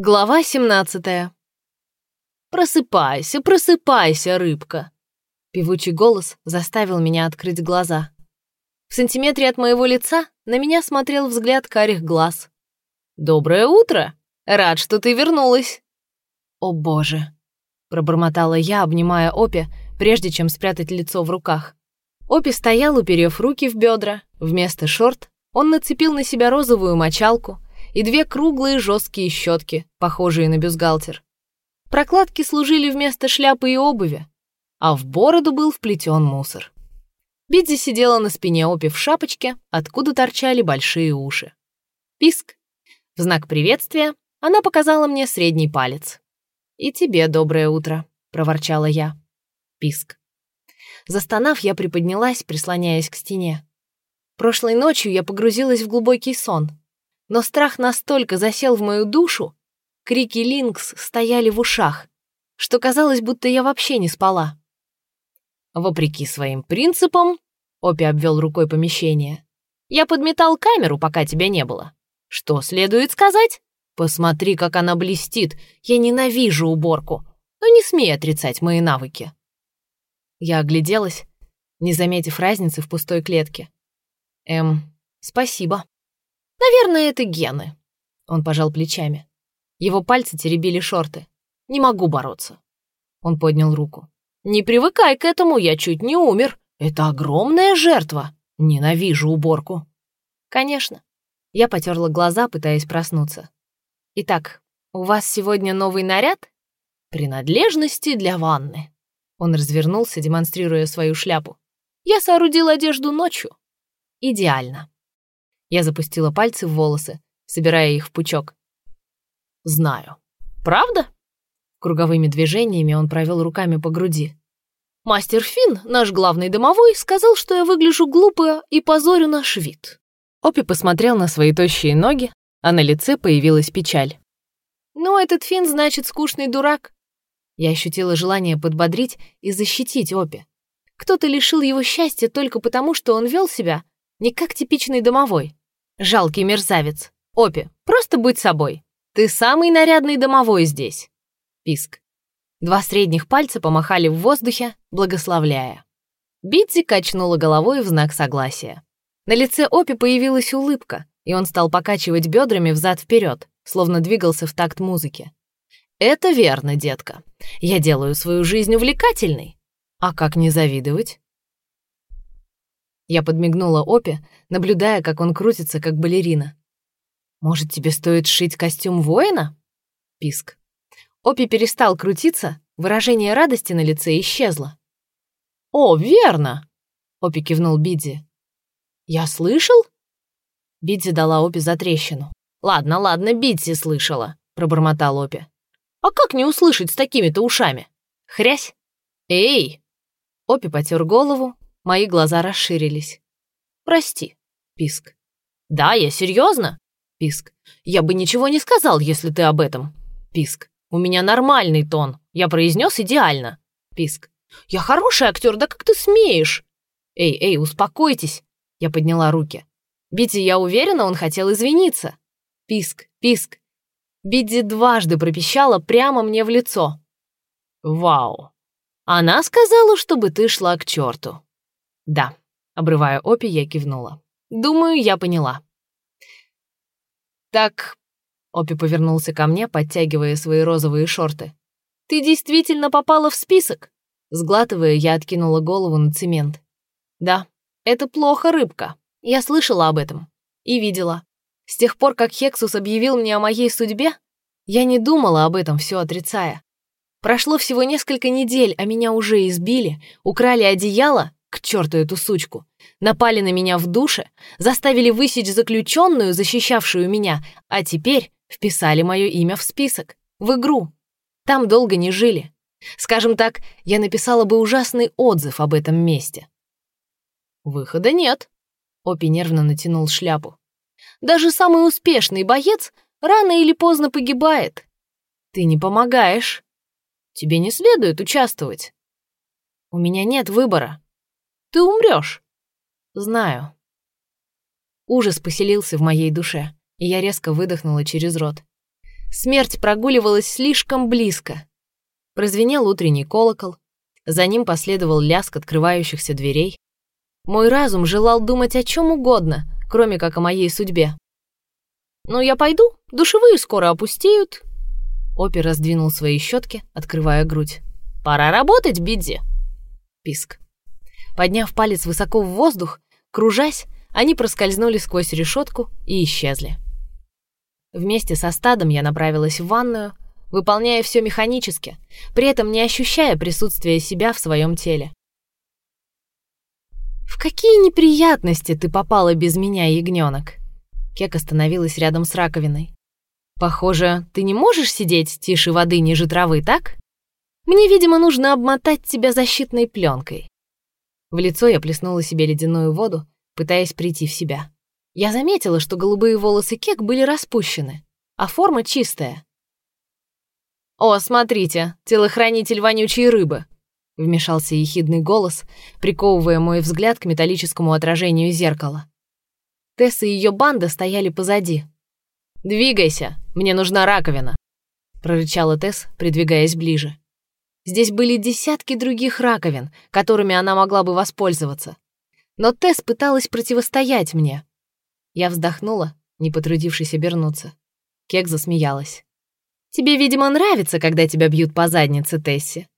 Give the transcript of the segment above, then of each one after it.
Глава 17. «Просыпайся, просыпайся, рыбка!» Певучий голос заставил меня открыть глаза. В сантиметре от моего лица на меня смотрел взгляд карих глаз. «Доброе утро! Рад, что ты вернулась!» «О боже!» — пробормотала я, обнимая Опи, прежде чем спрятать лицо в руках. Опи стоял, уперев руки в бедра. Вместо шорт он нацепил на себя розовую мочалку — и две круглые жесткие щетки, похожие на бюстгальтер. Прокладки служили вместо шляпы и обуви, а в бороду был вплетен мусор. Бидзи сидела на спине Опи в шапочке, откуда торчали большие уши. Писк. В знак приветствия она показала мне средний палец. «И тебе доброе утро», — проворчала я. Писк. Застонав, я приподнялась, прислоняясь к стене. Прошлой ночью я погрузилась в глубокий сон. Но страх настолько засел в мою душу, крики Линкс стояли в ушах, что казалось, будто я вообще не спала. Вопреки своим принципам, Опи обвел рукой помещение, я подметал камеру, пока тебя не было. Что следует сказать? Посмотри, как она блестит. Я ненавижу уборку, но не смей отрицать мои навыки. Я огляделась, не заметив разницы в пустой клетке. Эм, спасибо. Наверное, это гены. Он пожал плечами. Его пальцы теребили шорты. Не могу бороться. Он поднял руку. Не привыкай к этому, я чуть не умер. Это огромная жертва. Ненавижу уборку. Конечно. Я потерла глаза, пытаясь проснуться. Итак, у вас сегодня новый наряд? Принадлежности для ванны. Он развернулся, демонстрируя свою шляпу. Я соорудил одежду ночью. Идеально. Я запустила пальцы в волосы, собирая их в пучок. «Знаю. Правда?» Круговыми движениями он провел руками по груди. «Мастер Финн, наш главный домовой, сказал, что я выгляжу глупо и позорю наш вид». Опи посмотрел на свои тощие ноги, а на лице появилась печаль. «Ну, этот Финн, значит, скучный дурак». Я ощутила желание подбодрить и защитить Опи. Кто-то лишил его счастья только потому, что он вел себя не как типичный домовой. Жалкий мерзавец. Опи, просто будь собой. Ты самый нарядный домовой здесь. Писк. Два средних пальца помахали в воздухе, благословляя. Битзи качнула головой в знак согласия. На лице Опи появилась улыбка, и он стал покачивать бедрами взад вперед, словно двигался в такт музыки. «Это верно, детка. Я делаю свою жизнь увлекательной. А как не завидовать?» Я подмигнула Опе, наблюдая, как он крутится, как балерина. «Может, тебе стоит сшить костюм воина?» Писк. Опи перестал крутиться, выражение радости на лице исчезло. «О, верно!» — Опи кивнул Бидзи. «Я слышал?» Бидзи дала Опи за трещину. «Ладно, ладно, Бидзи слышала», — пробормотал Опи. «А как не услышать с такими-то ушами? Хрясь! Эй!» Опи потер голову, Мои глаза расширились. «Прости», — писк. «Да, я серьезно?» — писк. «Я бы ничего не сказал, если ты об этом». Писк. «У меня нормальный тон. Я произнес идеально». Писк. «Я хороший актер, да как ты смеешь?» «Эй, эй, успокойтесь!» Я подняла руки. Бидди, я уверена, он хотел извиниться. Писк, писк. Бидди дважды пропищала прямо мне в лицо. Вау. Она сказала, чтобы ты шла к черту. «Да», — обрывая Опи, я кивнула. «Думаю, я поняла». «Так...» — Опи повернулся ко мне, подтягивая свои розовые шорты. «Ты действительно попала в список?» Сглатывая, я откинула голову на цемент. «Да, это плохо, рыбка. Я слышала об этом. И видела. С тех пор, как Хексус объявил мне о моей судьбе, я не думала об этом, все отрицая. Прошло всего несколько недель, а меня уже избили, украли одеяло к черту эту сучку. Напали на меня в душе, заставили высечь заключенную, защищавшую меня, а теперь вписали мое имя в список, в игру. Там долго не жили. Скажем так, я написала бы ужасный отзыв об этом месте. Выхода нет. Опи нервно натянул шляпу. Даже самый успешный боец рано или поздно погибает. Ты не помогаешь. Тебе не следует участвовать. У меня нет выбора. Ты умрешь. Знаю. Ужас поселился в моей душе, и я резко выдохнула через рот. Смерть прогуливалась слишком близко. Прозвенел утренний колокол, за ним последовал лязг открывающихся дверей. Мой разум желал думать о чем угодно, кроме как о моей судьбе. «Ну, я пойду, душевые скоро опустеют». Опер раздвинул свои щетки, открывая грудь. «Пора работать, Бидзи!» Писк. Подняв палец высоко в воздух, кружась, они проскользнули сквозь решетку и исчезли. Вместе со стадом я направилась в ванную, выполняя все механически, при этом не ощущая присутствия себя в своем теле. «В какие неприятности ты попала без меня, ягненок?» Кек остановилась рядом с раковиной. «Похоже, ты не можешь сидеть тише воды ниже травы, так? Мне, видимо, нужно обмотать тебя защитной пленкой». В лицо я плеснула себе ледяную воду, пытаясь прийти в себя. Я заметила, что голубые волосы Кек были распущены, а форма чистая. «О, смотрите, телохранитель вонючей рыбы!» — вмешался ехидный голос, приковывая мой взгляд к металлическому отражению зеркала. Тесс и ее банда стояли позади. «Двигайся, мне нужна раковина!» — прорычала Тесс, придвигаясь ближе. Здесь были десятки других раковин, которыми она могла бы воспользоваться. Но Тесс пыталась противостоять мне. Я вздохнула, не потрудившись обернуться. Кек засмеялась. «Тебе, видимо, нравится, когда тебя бьют по заднице, Тесси».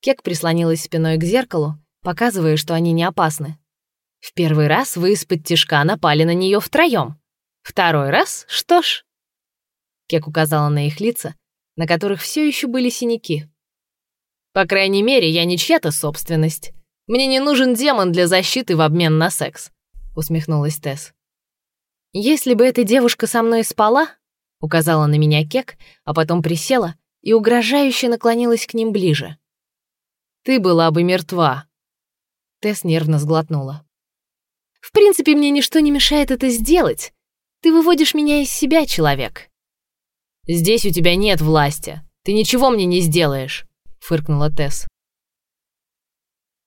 Кек прислонилась спиной к зеркалу, показывая, что они не опасны. В первый раз вы из-под тишка напали на нее втроем. Второй раз, что ж. Кек указала на их лица, на которых все еще были синяки. По крайней мере, я не чья-то собственность. Мне не нужен демон для защиты в обмен на секс, усмехнулась Тесс. Если бы эта девушка со мной спала, указала на меня Кек, а потом присела и угрожающе наклонилась к ним ближе. Ты была бы мертва. Тесс нервно сглотнула. В принципе, мне ничто не мешает это сделать. Ты выводишь меня из себя, человек. Здесь у тебя нет власти. Ты ничего мне не сделаешь, фыркнула Тесс.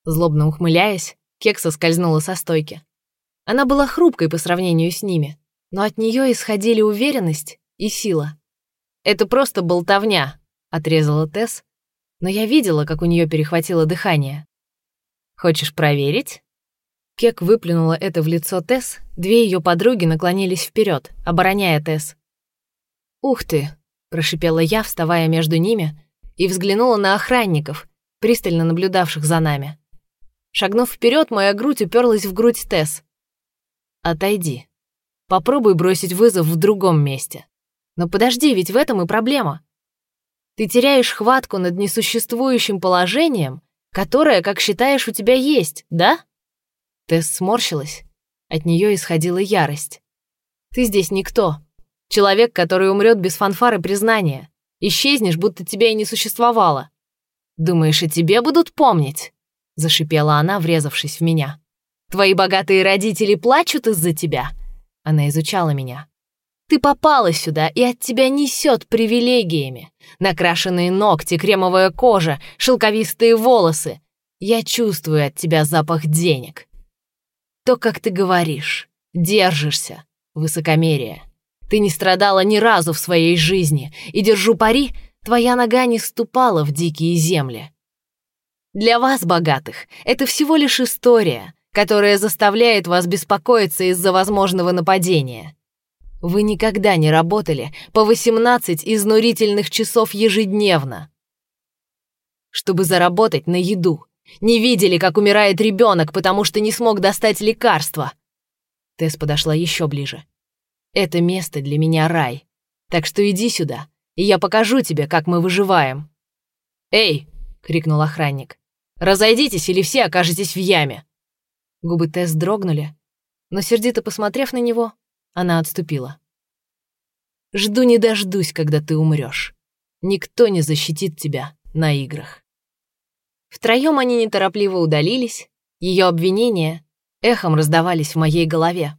Злобно ухмыляясь, Кекса скользнула со стойки. Она была хрупкой по сравнению с ними, но от нее исходили уверенность и сила. «Это просто болтовня», — отрезала Тесс, но я видела, как у нее перехватило дыхание. «Хочешь проверить?» Кек выплюнула это в лицо Тесс, две ее подруги наклонились вперед, обороняя Тесс. «Ух ты!» — прошипела я, вставая между ними, и взглянула на охранников, пристально наблюдавших за нами. Шагнув вперед, моя грудь уперлась в грудь Тесс. «Отойди. Попробуй бросить вызов в другом месте. Но подожди, ведь в этом и проблема. Ты теряешь хватку над несуществующим положением, которое, как считаешь, у тебя есть, да?» Тесс сморщилась. От нее исходила ярость. «Ты здесь никто. Человек, который умрет без фанфары признания. Исчезнешь, будто тебя и не существовало. Думаешь, и тебе будут помнить?» Зашипела она, врезавшись в меня. «Твои богатые родители плачут из-за тебя?» Она изучала меня. «Ты попала сюда, и от тебя несет привилегиями. Накрашенные ногти, кремовая кожа, шелковистые волосы. Я чувствую от тебя запах денег. То, как ты говоришь, держишься, высокомерие. Ты не страдала ни разу в своей жизни, и, держу пари, твоя нога не ступала в дикие земли. Для вас, богатых, это всего лишь история, которая заставляет вас беспокоиться из-за возможного нападения. Вы никогда не работали по 18 изнурительных часов ежедневно, чтобы заработать на еду, не видели, как умирает ребенок, потому что не смог достать лекарства. Тесс подошла еще ближе. Это место для меня рай. Так что иди сюда, и я покажу тебе, как мы выживаем. «Эй!» — крикнул охранник. «Разойдитесь, или все окажетесь в яме!» Губы Тесс дрогнули, но, сердито посмотрев на него, она отступила. «Жду не дождусь, когда ты умрешь. Никто не защитит тебя на играх». Втроем они неторопливо удалились, ее обвинения эхом раздавались в моей голове.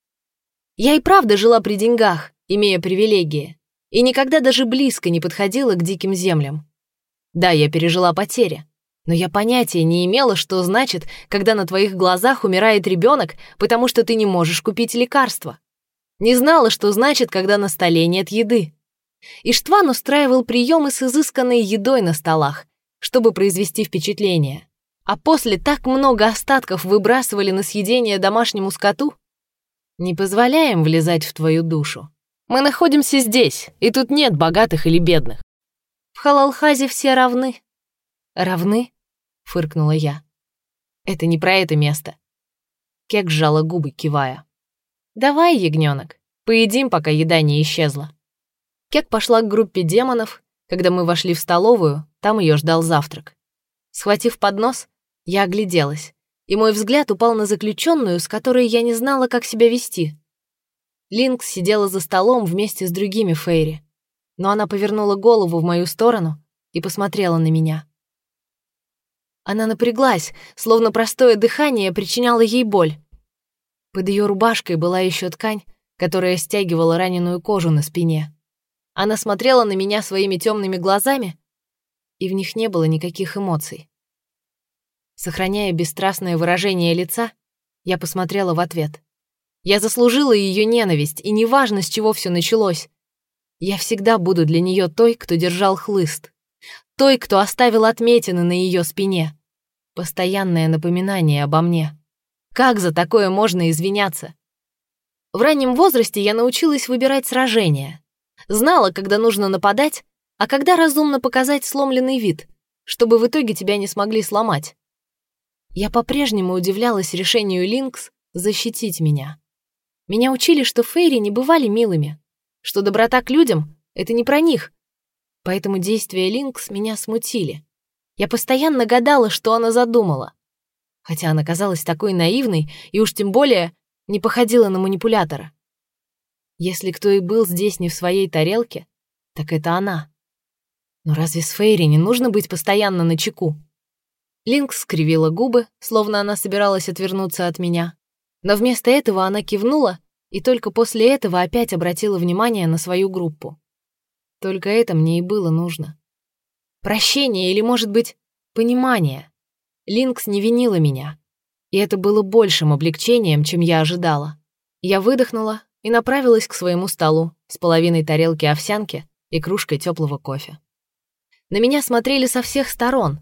Я и правда жила при деньгах, имея привилегии, и никогда даже близко не подходила к диким землям. Да, я пережила потери, но я понятия не имела, что значит, когда на твоих глазах умирает ребенок, потому что ты не можешь купить лекарства. Не знала, что значит, когда на столе нет еды. Иштван устраивал приемы с изысканной едой на столах, чтобы произвести впечатление. А после так много остатков выбрасывали на съедение домашнему скоту. Не позволяем влезать в твою душу. Мы находимся здесь, и тут нет богатых или бедных. В Халалхазе все равны. Равны? Фыркнула я. Это не про это место. Кек сжала губы, кивая. Давай, ягненок, поедим, пока еда не исчезла. Кек пошла к группе демонов. Когда мы вошли в столовую, там ее ждал завтрак. Схватив поднос, я огляделась, и мой взгляд упал на заключенную, с которой я не знала, как себя вести. Линкс сидела за столом вместе с другими Фейри, но она повернула голову в мою сторону и посмотрела на меня. Она напряглась, словно простое дыхание причиняло ей боль. Под ее рубашкой была еще ткань, которая стягивала раненую кожу на спине. Она смотрела на меня своими темными глазами, и в них не было никаких эмоций. Сохраняя бесстрастное выражение лица, я посмотрела в ответ. Я заслужила ее ненависть, и неважно, с чего все началось. Я всегда буду для нее той, кто держал хлыст. Той, кто оставил отметины на ее спине. Постоянное напоминание обо мне. Как за такое можно извиняться? В раннем возрасте я научилась выбирать сражения. Знала, когда нужно нападать, а когда разумно показать сломленный вид, чтобы в итоге тебя не смогли сломать. Я по-прежнему удивлялась решению Линкс защитить меня. Меня учили, что фейри не бывали милыми, что доброта к людям — это не про них. Поэтому действия Линкс меня смутили. Я постоянно гадала, что она задумала. Хотя она казалась такой наивной и уж тем более не походила на манипулятора. Если кто и был здесь не в своей тарелке, так это она. Но разве с Фейри не нужно быть постоянно на чеку? Линкс скривила губы, словно она собиралась отвернуться от меня. Но вместо этого она кивнула и только после этого опять обратила внимание на свою группу. Только это мне и было нужно. Прощение или, может быть, понимание. Линкс не винила меня. И это было большим облегчением, чем я ожидала. Я выдохнула и направилась к своему столу с половиной тарелки овсянки и кружкой теплого кофе. На меня смотрели со всех сторон,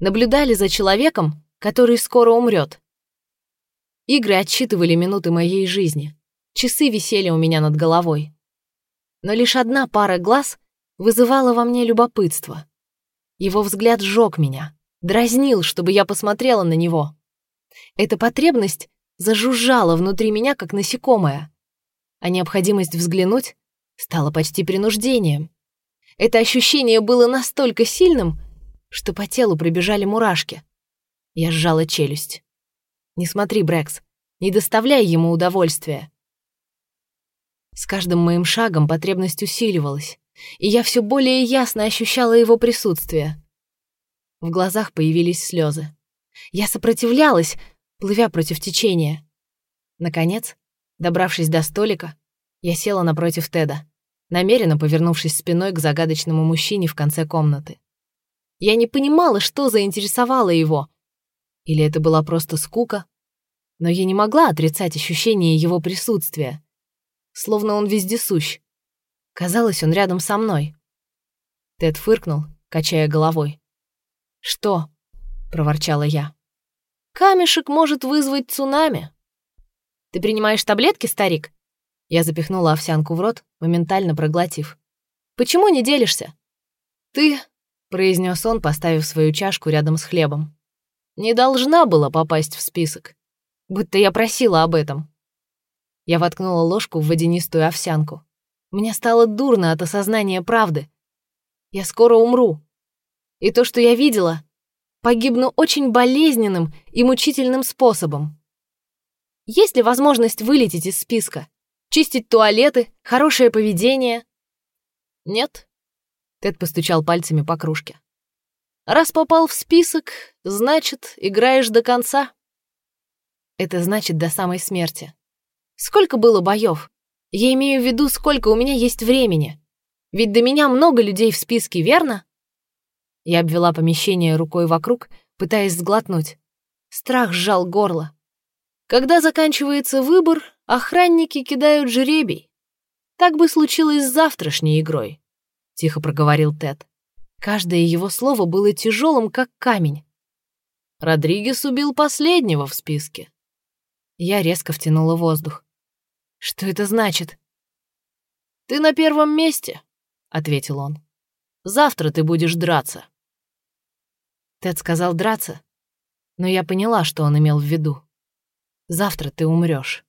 наблюдали за человеком, который скоро умрет. Игры отсчитывали минуты моей жизни. Часы висели у меня над головой. Но лишь одна пара глаз вызывала во мне любопытство. Его взгляд сжег меня, дразнил, чтобы я посмотрела на него. Эта потребность зажужжала внутри меня, как насекомое, а необходимость взглянуть стала почти принуждением. Это ощущение было настолько сильным, что по телу пробежали мурашки. Я сжала челюсть. «Не смотри, Брэкс, не доставляй ему удовольствия». С каждым моим шагом потребность усиливалась, и я все более ясно ощущала его присутствие. В глазах появились слезы. Я сопротивлялась, плывя против течения. Наконец, Добравшись до столика, я села напротив Теда, намеренно повернувшись спиной к загадочному мужчине в конце комнаты. Я не понимала, что заинтересовало его. Или это была просто скука, но я не могла отрицать ощущение его присутствия. Словно он вездесущ. Казалось, он рядом со мной. Тед фыркнул, качая головой. «Что?» — проворчала я. «Камешек может вызвать цунами», ты принимаешь таблетки, старик?» Я запихнула овсянку в рот, моментально проглотив. «Почему не делишься?» «Ты», — произнес он, поставив свою чашку рядом с хлебом, «не должна была попасть в список. Будто я просила об этом». Я воткнула ложку в водянистую овсянку. Мне стало дурно от осознания правды. Я скоро умру. И то, что я видела, погибну очень болезненным и мучительным способом. Есть ли возможность вылететь из списка? Чистить туалеты, хорошее поведение? Нет. Тед постучал пальцами по кружке. Раз попал в список, значит, играешь до конца. Это значит до самой смерти. Сколько было боев? Я имею в виду, сколько у меня есть времени. Ведь до меня много людей в списке, верно? Я обвела помещение рукой вокруг, пытаясь сглотнуть. Страх сжал горло. Когда заканчивается выбор, охранники кидают жребий. Так бы случилось с завтрашней игрой. Тихо проговорил Тед. Каждое его слово было тяжелым, как камень. Родригес убил последнего в списке. Я резко втянула воздух. Что это значит? Ты на первом месте, ответил он. Завтра ты будешь драться. Тед сказал драться, но я поняла, что он имел в виду. Завтра ты умрешь.